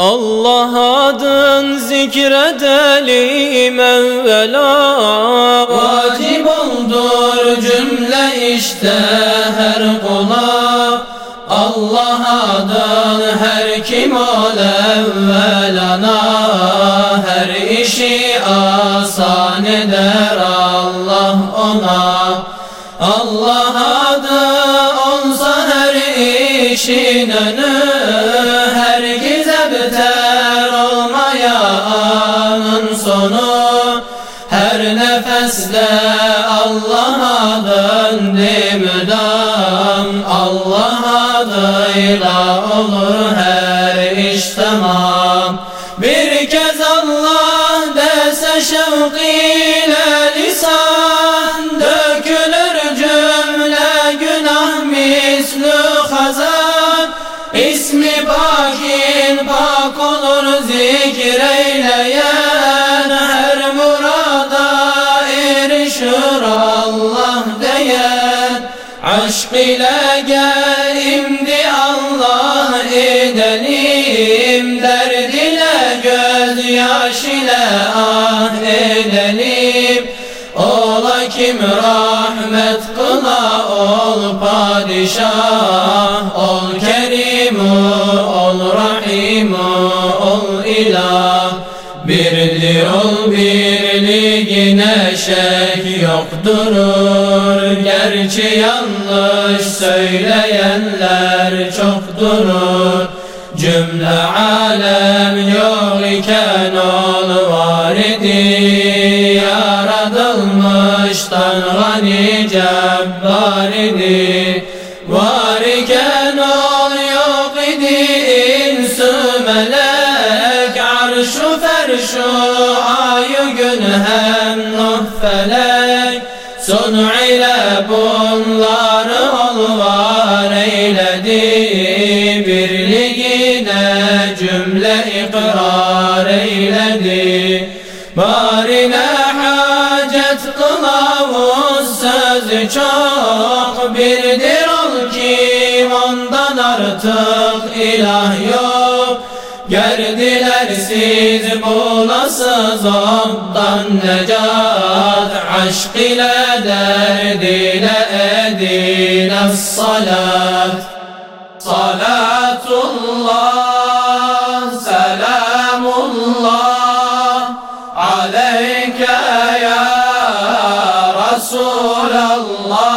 Allah adın zikredelim evvela. Vacip oldur cümle işte her kula Allah adın her kim ol evvelana. Her işi asan eder Allah ona. Allah adı olsa her işin önü olmayanın sonu Her nefeste Allah adın müdam Allah adıyla olur her iş tamam. Bir kez Allah dese şevk ile lisan Dökülür cümle günah mislü hazan. İsmi pakin pak olur zikreyleyen Her murada erişir Allah diyen. Aşk ile gel imdi Allah edelim Derd ile gözyaş ile ah edelim Ola kim rahmet kıla ol padişah. Ol kerimu ol rahimu Ol birliğine şek yokturur Gerçi yanlış söyleyenler çokturur Cümle alem yok iken ol var idi. Yaradılmıştan gani cebbar idi. Var Arşu ferşu ayı gün hem nuh felek Sun ile bunları ol var eyledi. Birliğine cümle ikrar eyledi. Barine hacet kılavuz sözü çok Birdir. Ol ki ondan artık ilah yok Gerdiler siz bu nasıl zamdan necat Aşk ile derd ile edine salat Salatullah, selamullah Aleyke ya Resulallah